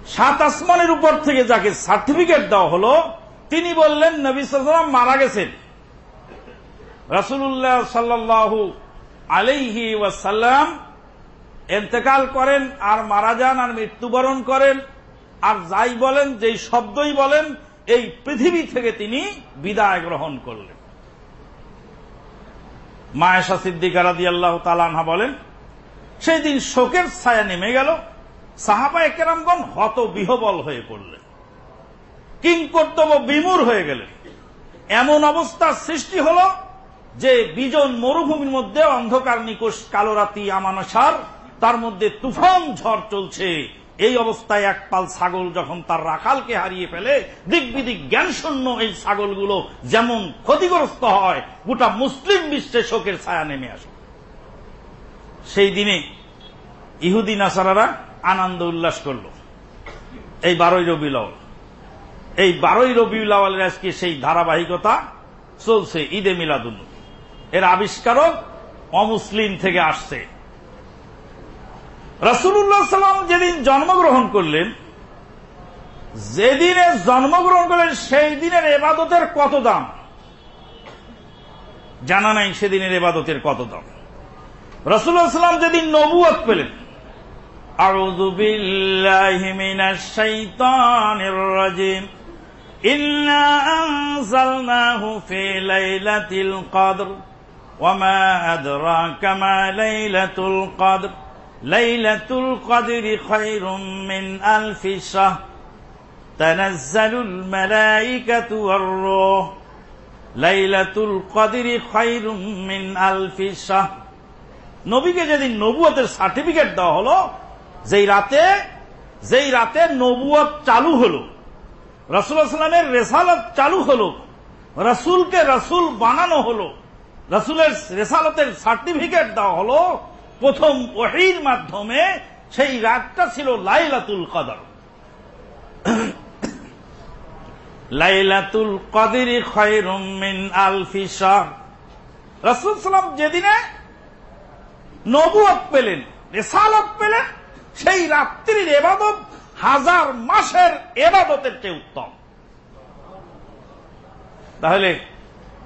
সাত আসমানের উপর থেকে যাকে সার্টিফিকেট দেওয়া হলো, তিনি বললেন, নবী সাল্লাম মারা গেছেন। রসুল্লাহ সাল্লাহু আলাইহি ওয়াসাল্লাম এতেকাল করেন, আর মারা যান, আর মৃত্যুবরণ করেন। আর যাই বলেন, যেই শব্দই বলেন, এই পৃথিবী থেকে তিনি বিদায় গ্রহণ করলেন। মায়েশা সিদ্দিকা রাদি আল্লাহ তালানহা বলেন, সেই দিন শোকের ছায়া নেমে গেল। সাহাবা একেরামগণ হত বিহবল হয়ে পড়লেন। কিং কর্তব্য বিমূর হয়ে গেলেন। এমন অবস্থার সৃষ্টি হল যে বিজন মরুভূমির মধ্যে অন্ধকার নিকোষ কালো রাতি আমানসার, তার মধ্যে তুফান ঝড় চলছে। এই অবস্থায় এক পাল ছাগল যখন তার রাখালকে হারিয়ে ফেলে দিক বিদিক জ্ঞান শূন্য এই ছাগলগুলো যেমন ক্ষতিগ্রস্ত হয়, গোটা মুসলিম বিশ্বে শোকের ছায়া নেমে আসে। সেই দিনে ইহুদি নাসারারা আনন্দ উল্লাস করল। এই বারোই রবিউল এই বারোই রবিউল আওয়ালের আজকে সেই ধারাবাহিকতা চলছে ঈদে মিলাদুল এর আবিষ্কারক অমুসলিম থেকে আসছে। রসুল্লাহ সাল্লাম যেদিন জন্মগ্রহণ করলেন, যেদিনে জন্মগ্রহণ করলেন সেই দিনের এবাদতের কত দাম? জানা নাই সেদিনের এবাদতের কত দাম। রসুল্লাহ সাল্লাম যেদিন নবুয়ত পেলেন أعوذ بالله من الشيطان الرجيم إنا أنزلناه في ليلة القدر وما أدراك ما ليلة القدر ليلة القدر خير من ألف شهر تنزل الملائكة والروح ليلة القدر خير من ألف شهر নবীকে যেদিন নবুয়তের সার্টিফিকেট দেওয়া হলো যেই রাতে যেই রাতে নবুয়ত চালু হলো রসুলামের রেসালত চালু হলো, রসুলকে রসুল বানানো হলো, রসুলের রেসালতের সার্টিফিকেট দেওয়া হল, প্রথম ওহির মাধ্যমে সেই রাতটা ছিল লাইলাতুল কদর। লাইলাতুল কদির খয়রুম মিন আলফি শাহ যেদিনে নবুয়ত পেলেন, রেসালত পেলেন সেই রাত্রির এবাদত হাজার মাসের এবাদতের চেয়ে উত্তম। তাহলে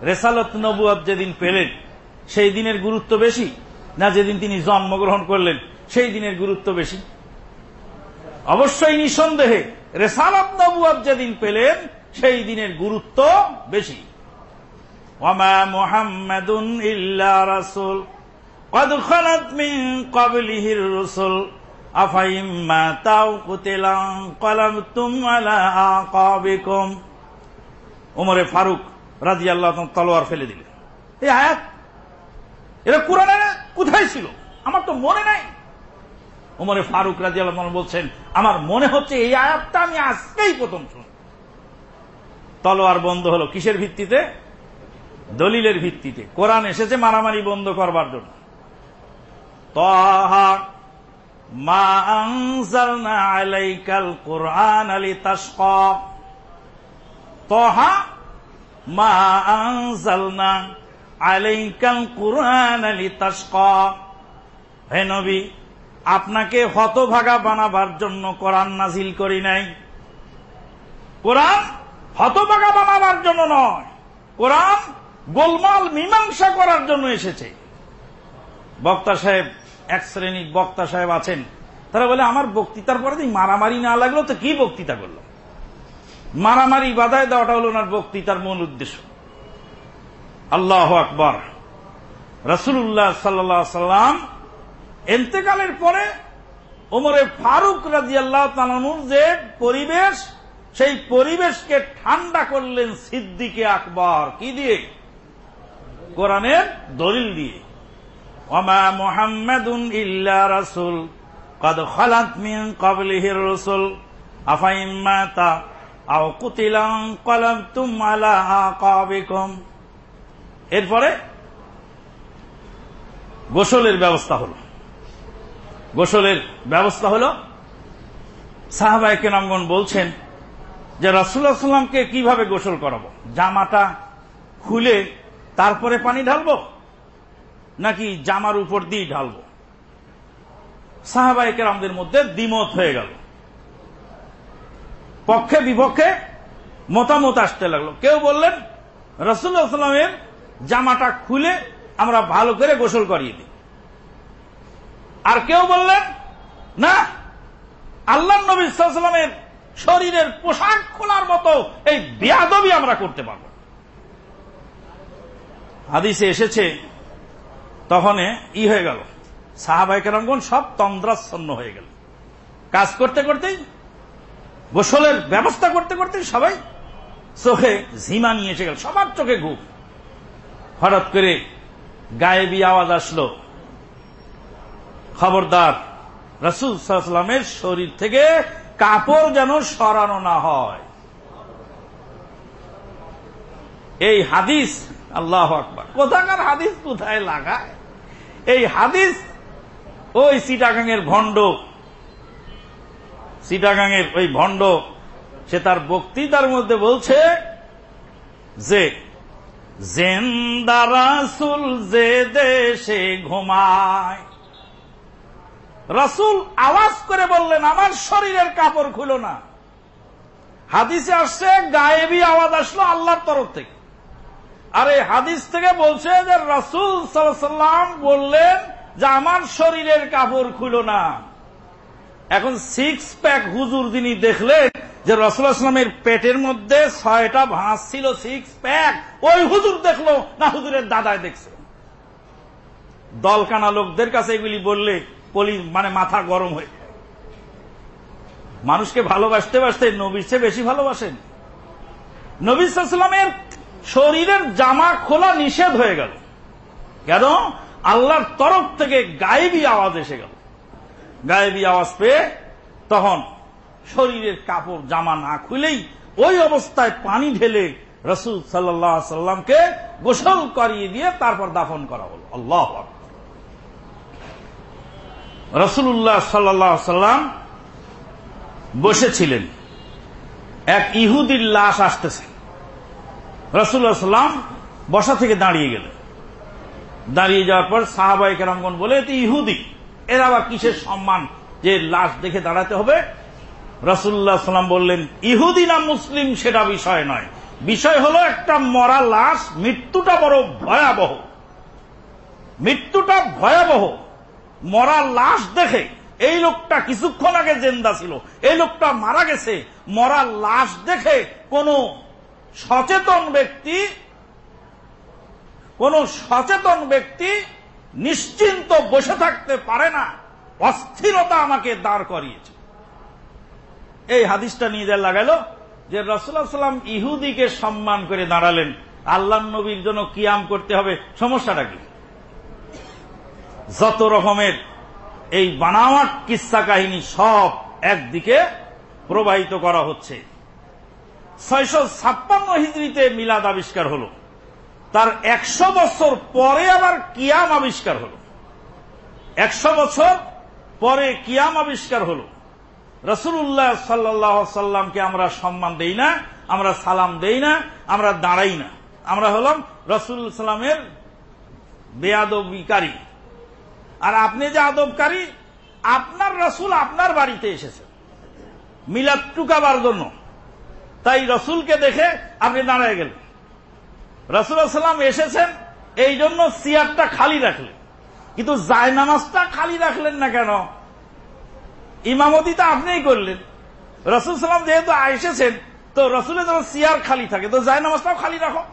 রেসালত নবুয় যেদিন পেলেন, সেই দিনের গুরুত্ব বেশি না যেদিন তিনি জন্মগ্রহণ করলেন, সেই দিনের গুরুত্ব বেশি? অবশ্যই নিঃসন্দেহে রেসালত নবুয় যেদিন পেলেন, সেই দিনের গুরুত্ব বেশি। ওমা মোহাম্মদুন ইল্লা রাসুল, কদ খলাত মিন কবলিহির রসুল। আফাইম তাও কুতিলাম কলাম তুমালা আকাবিকুম। ওমরে ফারুক রাদিয়াল্লাহু তাআলা তলোয়ার ফেলে দিলেন। এই আয়াত, এটা কোরআনে কোথায় ছিল? আমার তো মনে নাই। উমরে ফারুক রাজিয়াল বলছেন, আমার মনে হচ্ছে এই আয়াতটা আমি আজকেই প্রথম শুন তলোয়ার বন্ধ হলো কিসের ভিত্তিতে? দলিলের ভিত্তিতে। কোরআন এসেছে মারামারি বন্ধ করবার জন্য। তহা মা আনজালনা আলাইকাল কোরআন আলী তাসক তহা মা আনজালনা আলাইকাল কোরআন আলী তাসক হেনবি আপনাকে হতভাগা বানাবার জন্য কোরআন নাজিল করি নাই। কোরআন হতভাগা বানাবার জন্য নয়, কোরআন গোলমাল মীমাংসা করার জন্য এসেছে। বক্তা সাহেব এক শ্রেণির বক্তা সাহেব আছেন, তারা বলে, আমার বক্তৃতার পরে মারামারি না লাগল, তো কি বক্তৃতা করল? মারামারি বাধায় দেওয়াটা হল ওনার বক্তৃতার মূল উদ্দেশ্য। আল্লাহ আকবর। রসুল্লাহ সাল্লা সাল্লাম এন্তেকালের পরে ওমরে ফারুক রাজি আল্লাহ তালানুর যে পরিবেশ, সেই পরিবেশকে ঠান্ডা করলেন সিদ্দিকে আকবর। কি দিয়ে? কোরআনের দলিল দিয়ে। ওমা মোহাম্মদুন ইল্লা রাসুল। কদ খালাত মিন কবলিহির রসুল। আফাইম্মাতা আও কুতিলাম কলাবতুম আলা আকাবিকুম। এরপরে গোসলের ব্যবস্থা হল। গোসলের ব্যবস্থা হল সাহাবাই কেনামগণ বলছেন যে রাসুল্লাহ সাল্লামকে কীভাবে গোসল করাবো? জামাটা খুলে তারপরে পানি ঢালবো? নাকি জামার উপর দিয়ে ঢালবো? সাহাবাই কেরামদের মধ্যে দ্বিমত হয়ে গেল। পক্ষে বিপক্ষে মতামত আসতে লাগল। কেউ বললেন সাল্লামের জামাটা খুলে আমরা ভালো করে গোসল করিয়ে দিই। আর কেউ বললেন, না, আল্লাহ নবী সাল্লামের শরীরের পোশাক খোলার মতো এই বেয়াদবি আমরা করতে পারব হাদিসে এসেছে তখন ই হয়ে গেল। সাহাবাই কেরামগণ সব তন্দ্রাচ্ছন্ন হয়ে গেল। কাজ করতে করতেই, গোসলের ব্যবস্থা করতে করতে সবাই চোখে ঝিমা নিয়ে এসে গেল। সবার চোখে ঘুম। হঠাৎ করে গায়েবী আওয়াজ আসলো। খবরদার রসুল সাল্লামের শরীর থেকে কাপড় যেন সরানো না হয়। এই হাদিস, আল্লাহ আকবর। কোথাকার হাদিস কোথায় লাগায়? এই হাদিস, ওই সিটাগাঙের ভণ্ড। সিটাগাঙের ওই ভণ্ড, সে তার বক্তৃতার মধ্যে বলছে যে রাসুল যে দেশে ঘুমায়, রাসুল আওয়াজ করে বললেন, আমার শরীরের কাপড় খুলো না। হাদিসে আসছে, গায়েবী আওয়াজ আসলো আল্লাহর তরফ থেকে। আর এই হাদিস থেকে বলছে যে রাসুল সাল্লাম বললেন যে আমার শরীরের কাপড় খুলো না। এখন সিক্স প্যাক হুজুর যিনি দেখলেন যে রসুলামের পেটের মধ্যে ছয়টা ভাঁজ ছিল সিক্স প্যাক ওই হুজুর দেখল, না হুজুরের দাদায় দেখছে। দলকানা লোকদের কাছে এগুলি বললে পলি মানে মাথা গরম হয়ে। মানুষকে ভালোবাসতে বাসতে নবীর চেয়ে বেশি ভালোবাসেন। নবী সাল্লামের শরীরের জামা খোলা নিষেধ হয়ে গেল। কেন? আল্লাহর তরফ থেকে গায়েবী আওয়াজ এসে গেল। গায়েবী আওয়াজ পেয়ে তখন শরীরের কাপড়, জামা না খুলেই ওই অবস্থায় পানি ঢেলে রসুল সাল্লাহ সাল্লামকে গোসল করিয়ে দিয়ে তারপর দাফন করা হল। আল্লাহ রসুল্লাহ সাল্লাহ সাল্লাম বসেছিলেন। এক ইহুদির লাশ আসতেছে। রসুল্লাহ সাল্লাম বসা থেকে দাঁড়িয়ে গেলেন। দাঁড়িয়ে যাওয়ার পর সাহাবাই কেরামগন বলে এটি ইহুদি, এর আবার কিসের সম্মান যে লাশ দেখে দাঁড়াতে হবে? রসুল্লাহ সাল্লাম বললেন, ইহুদি না মুসলিম সেটা বিষয় নয়। বিষয় হলো একটা মরা লাশ, মৃত্যুটা বড় ভয়াবহ। মৃত্যুটা ভয়াবহ। মরা লাশ দেখে এই লোকটা কিছুক্ষণ আগে জেন্দা ছিল, এই লোকটা মারা গেছে। মরা লাশ দেখে কোন সচেতন ব্যক্তি, কোন সচেতন ব্যক্তি নিশ্চিন্ত বসে থাকতে পারে না, অস্থিরতা আমাকে দাঁড় করিয়েছে। এই হাদিসটা নিয়ে যা লাগালো যে রসুল্লাহ সাল্লাম ইহুদিকে সম্মান করে দাঁড়ালেন। আল্লাহ নবীর জন্য কিয়াম করতে হবে, সমস্যাটা কি? যত রকমের এই বানাওয়াট কিস্সা কাহিনী সব একদিকে প্রবাহিত করা হচ্ছে। ছয়শো ছাপ্পান্ন হিজড়িতে মিলাদ আবিষ্কার হল। তার একশো বছর পরে আবার কিয়াম আবিষ্কার হল। একশো বছর পরে কিয়াম আবিষ্কার হল। রসুল্লাহ সাল্লাহ সাল্লামকে আমরা সম্মান দেই না, আমরা সালাম দেই না, আমরা দাঁড়াই না। আমরা হলাম রসুল সালামের বেয়াদবিকারী। আর আপনি যে আদবকারী, আপনার রসুল আপনার বাড়িতে এসেছে। মিলাদ টুকাবার জন্য। তাই রসুলকে দেখে আপনি দাঁড়ায় গেলেন। রসুল সাল্লাম এসেছেন, এই জন্য সিয়ারটা খালি রাখলেন। কিন্তু জায় নামাজটা খালি রাখলেন না কেন? ইমামতি তো আপনিই করলেন। রসুল সাল্লাম যেহেতু এসেছেন, তো রসুলের যখন সিয়ার খালি থাকে। তো জায় নামাজটাও খালি রাখো।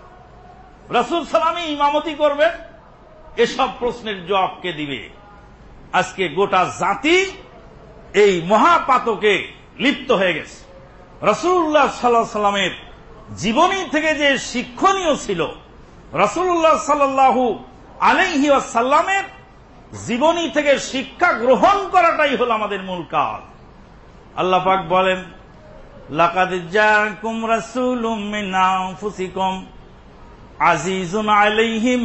রসুল সালামই ইমামতি করবেন, এসব প্রশ্নের জবাব কে দিবে। আজকে গোটা জাতি এই মহাপাতকে লিপ্ত হয়ে গেছে। রসুল্লাহ সাল্লাহ সাল্লামের জীবনী থেকে যে শিক্ষণীয় ছিল রসুল্লাহ সাল্লাহু আলহি সাল্লামের জীবনী থেকে শিক্ষা গ্রহণ করাটাই হল আমাদের মূল কাজ। আল্লাহ পাক বলেন জাকুম রাসূলুম আলাইহি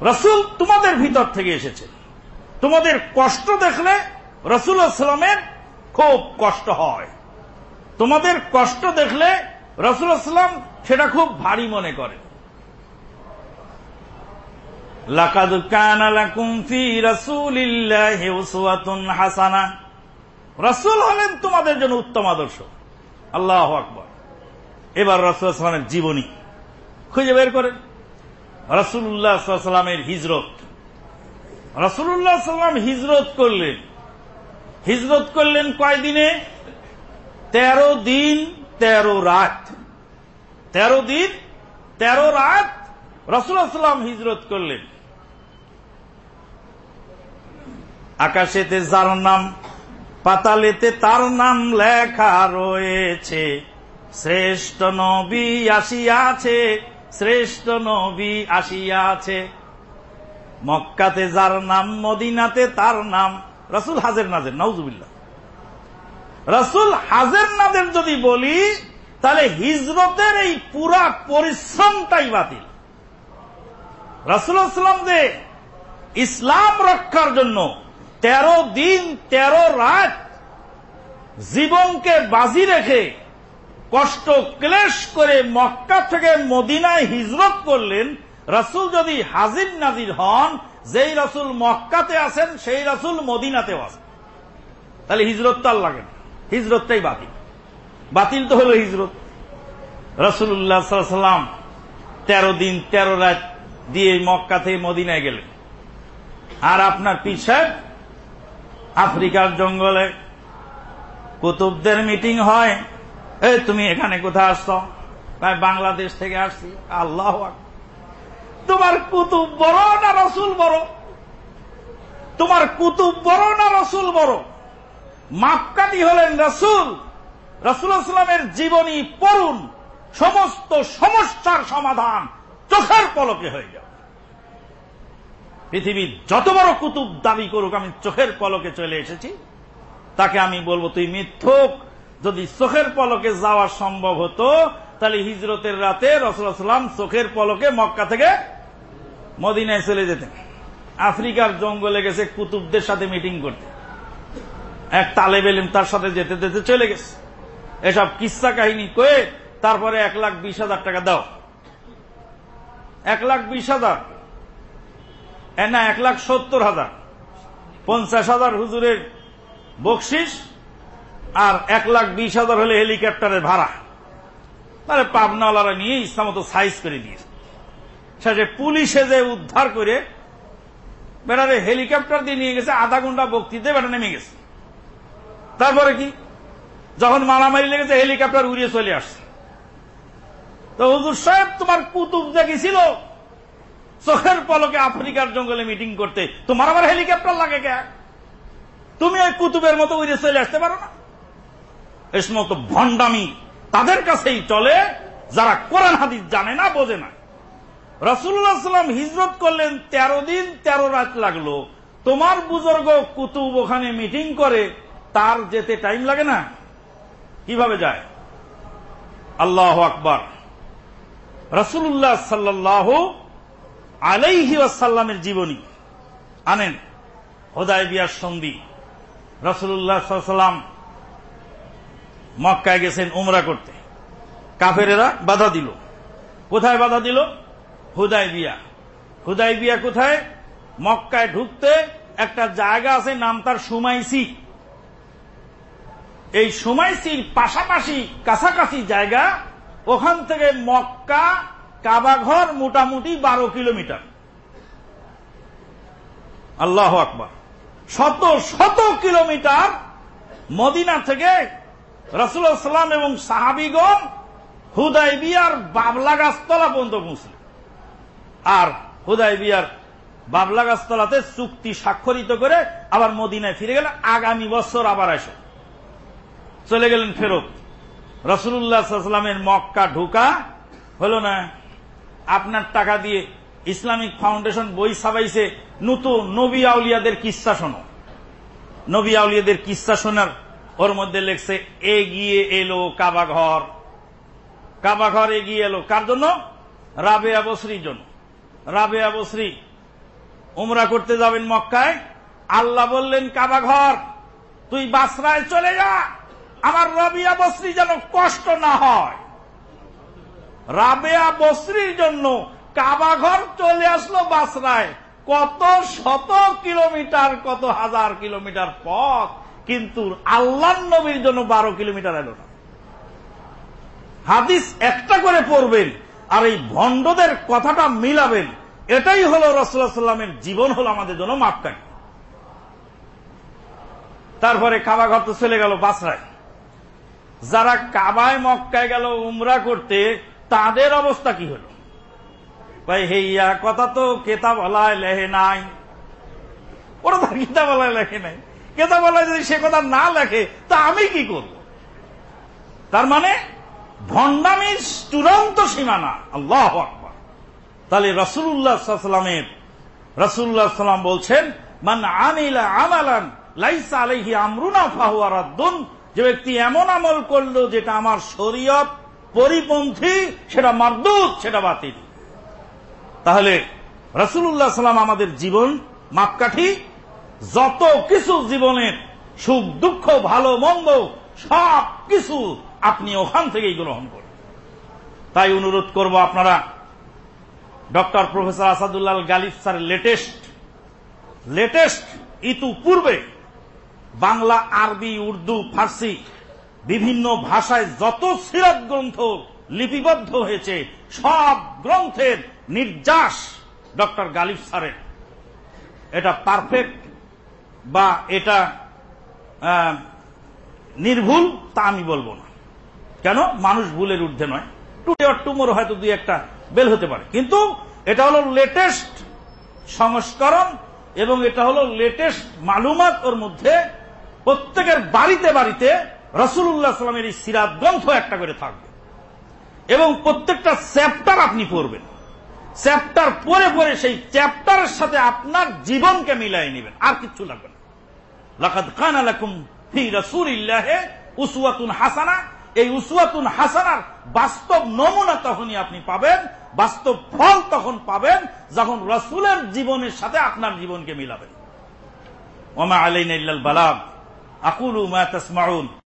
রসুল তোমাদের ভিতর থেকে এসেছে। তোমাদের কষ্ট দেখলে রসুল সাল্লামের খুব কষ্ট হয়। তোমাদের কষ্ট দেখলে রসুল সাল্লাম সেটা খুব ভারী মনে করে। লাকাদ হাসানা। রাসূল হলেন তোমাদের জন্য উত্তম আদর্শ। আল্লাহু আকবার। এবার রাসূল জীবনী খুঁজে বের করেন। রাসূলুল্লাহ সাল্লামের হিজরত। রাসূলুল্লাহ সাল্লাম হিজরত করলেন। হিজরত করলেন কয় দিনে তেরো দিন, তেরো রাত। তেরো দিন, তেরো রাত রসুলাম হিজরত করলেন। আকাশেতে যার নাম, পাতালেতে তার নাম লেখা রয়েছে, শ্রেষ্ঠ নবী আসিয়াছে, শ্রেষ্ঠ নবী আসিয়াছে। মক্কাতে যার নাম, মদিনাতে তার নাম রসুল হাজের নাজের নওজুবিল্লা রসুল হাজের নাজের যদি বলি, তাহলে হিজরতের এই পুরা পরিশ্রমটাই বাতিল। রসুলাম যে ইসলাম রক্ষার জন্য তেরো দিন, তেরো রাত জীবনকে বাজি রেখে কষ্ট ক্লেশ করে মক্কা থেকে মদিনায় হিজরত করলেন, রসুল যদি হাজির নাজির হন যেই রসুল মক্কাতে আছেন, সেই রসুল মদিনাতেও আছেন। তাহলে হিজরত তো আর লাগে না। হিজরতটাই বাতিল। বাতিল তো হলো হিজরত। রসুল্লাহ সাল্লাম তেরো দিন, তেরো রাত দিয়ে মক্কা থেকে মদিনায় গেলেন। আর আপনার পিছায় আফ্রিকার জঙ্গলে কুতুবদের মিটিং হয়। এই তুমি এখানে কোথায় আসছ? তাই বাংলাদেশ থেকে আসছি। আল্লাহ তোমার কুতুব বড় না রসুল বড়? তোমার কুতুব বড় না রসুল বড়? মাপকাঠি হলেন রসুল। রসুলামের জীবনী পড়ুন, সমস্ত সমস্যার সমাধান চোখের পলকে হয়ে যাবে। পৃথিবীর যত বড় কুতুব দাবি করুক, আমি চোখের পলকে চলে এসেছি। তাকে আমি বলব, তুই মিথ্যুক। যদি চোখের পলকে যাওয়া সম্ভব হতো তাহলে হিজরতের রাতে রসুলাম চোখের পলকে মক্কা থেকে মদিনায় চলে যেতেন। আফ্রিকার জঙ্গলে গেছে, কুতুবদের সাথে মিটিং করতে। এক তালে বেলেন তার সাথে যেতে যেতে চলে গেছে। এসব কিস্সা কাহিনী কয়ে তারপরে এক লাখ বিশ হাজার টাকা দাও। এক লাখ বিশ হাজার। না, এক লাখ সত্তর হাজার। পঞ্চাশ হাজার হুজুরের বকশিস আর এক লাখ বিশ হাজার হলে হেলিকপ্টারের ভাড়া। তাহলে পাবনাওয়ালারা নিয়ে ইসলামত সাইজ করে দিয়েছে সে পুলিশে যে উদ্ধার করে বেড়ারে হেলিকপ্টার দিয়ে নিয়ে গেছে, আধা ঘণ্টা বক্তৃতে বেড়া নেমে গেছে। তারপরে কি? যখন মারামারি লেগেছে, হেলিকপ্টার উড়িয়ে চলে আসছে। তো হুজুর সাহেব, তোমার কুতুব দেখেছিল? চোখের পলকে আফ্রিকার জঙ্গলে মিটিং করতে। তোমার আবার হেলিকপ্টার লাগে কে? তুমি ওই কুতুবের মতো উড়ে চলে আসতে পারো না। এই সমস্ত ভণ্ডামি। তাদের কাছেই চলে, যারা কোরআন হাদিস জানে না, বোঝে না। রসুল্লাহ সাল্লাম হিজরত করলেন, তেরো দিন, তেরো রাত লাগল। তোমার বুজুর্গ কুতুব ওখানে মিটিং করে, তার যেতে টাইম লাগে না? কীভাবে যায়? আল্লাহ আকবর। রসুল্লাহ সাল্লাহ আলাইহি আসাল্লামের জীবনী আনেন হোদায় বিয়ার সন্ধি রসুল্লাহ সাল্লাম মক্কায় গেছেন উমরা করতে। কাফেরেরা বাধা দিল। কোথায় বাধা দিল? হুদায় বিয়া হুদায় বিয়া কোথায়? মক্কায় ঢুকতে একটা জায়গা আছে, নাম তার সুমাইসি এই সুমাইসির পাশাপাশি কাছাকাছি জায়গা, ওখান থেকে মক্কা কাবাঘর মোটামুটি বারো কিলোমিটার। আল্লাহ আকবর। শত শত কিলোমিটার মদিনা থেকে রসুলাম এবং সাহাবিগণ হুদাই বিয়ার বাবলা গাছতলা পর্যন্ত পৌঁছল আর হুদাই বিয়ার বাবলা গাছতলাতে চুক্তি স্বাক্ষরিত করে আবার মদিনায় ফিরে গেলে আগামী বছর আবার আসে। চলে গেলেন ফেরত। রসুল্লাহামের মক্কা ঢুকা হল না, আপনার টাকা দিয়ে ইসলামিক ফাউন্ডেশন বই সাবাইছে নতুন নবী আউলিয়াদের কিস্সা শোনো। নবী আউলিয়াদের কিস্সা শোনার ওর মধ্যে লেখছে, এগিয়ে এলো কাবাঘর। কাবাঘর এগিয়ে এলো। কার জন্য? রাবেয়া বসরির জন্য। রাবেয়া বসরি উমরা করতে যাবেন মক্কায়। আল্লাহ বললেন, কাবাঘর, তুই বাসরায় চলে যা। আমার রবিয়া বসরি যেন কষ্ট না হয়। রাবেয়া বসরির জন্য কাবাঘর চলে আসলো বাসরায়। কত শত কিলোমিটার, কত হাজার কিলোমিটার পথ কিন্তু আল্লাহ নবীর জন্য বারো কিলোমিটার এলো না। হাদিস একটা করে পড়বেন, আর এই ভণ্ডদের কথাটা মিলাবেন। এটাই হল রসুল্লাহ সাল্লামের জীবন হল আমাদের জন্য মাপকাঠি। তারপরে কাবাঘর তো চলে গেল বাসরায়। যারা কাবায় মক্কায় গেল উমরা করতে, তাদের অবস্থা কি হল? ভাই, হেইয়া, কথা তো কেতাবলায় লেহে নাই। ওরা তো কেতাবলায় লেখে নাই। কেতাবলায় যদি সে কথা না লেখে, তা আমি কি করব? তার মানে ভণ্ডামির চূড়ান্ত সীমানা। আল্লাহ আকবর। তাহলে রসুল্লাহ সাল্লামের রসুল্লাহ সাল্লাম বলছেন, মান আনিলা আমালান লাইসা আলাইহি আমরুনা ফাহুয়ারাদ্দুন যে ব্যক্তি এমন আমল করল যেটা আমার শরীয়ত পরিপন্থী, সেটা মারদুত সেটা বাতিল। তাহলে রসুল্লাহ সাল্লাম আমাদের জীবন মাপকাঠি যত কিছু জীবনের সুখ, দুঃখ, ভালো, মন্দ, সব কিছু আপনি ওখান থেকেই গ্রহণ করুন। তাই অনুরোধ করব আপনারা, doctor professor Asadullah Ghalib sir latest latest Itu পূর্বে বাংলা, আরবি, উর্দু, ফার্সি বিভিন্ন ভাষায় যত সিরাত গ্রন্থ লিপিবদ্ধ হয়েছে, সব গ্রন্থের নির্যাস ডক্টর গালিব স্যারের। এটা পারফেক্ট বা এটা নির্ভুল, তা আমি বলব না। কেন? মানুষ ভুলের ঊর্ধ্বে নয়। টুডে অর টুমোরো হয়তো দুই একটা বেল হতে পারে। কিন্তু এটা হলো লেটেস্ট সংস্করণ এবং এটা হলো লেটেস্ট মালুমাত ওর মধ্যে প্রত্যেকের বাড়িতে বাড়িতে রসুল্লাহ সাল্লামের এই সিরাত গ্রন্থ একটা করে থাকবে। এবং প্রত্যেকটা চ্যাপ্টার আপনি পড়বেন। চ্যাপ্টার পরে পরে সেই চ্যাপ্টারের সাথে আপনার জীবনকে মিলাই নেবেন। আর কিচ্ছু লাগবে লাকাদ কানা লাকুম ফি রাসূলিল্লাহি উসওয়াতুন হাসানা। এই উসওয়াতুন হাসানার বাস্তব নমুনা তখনই আপনি পাবেন, বাস্তব ফল তখন পাবেন যখন রাসূলের জীবনের সাথে আপনার জীবনকে মিলাবেন। মা আলাইনা ইল্লাল বালাগ। আকুলু মা তাসমাউন।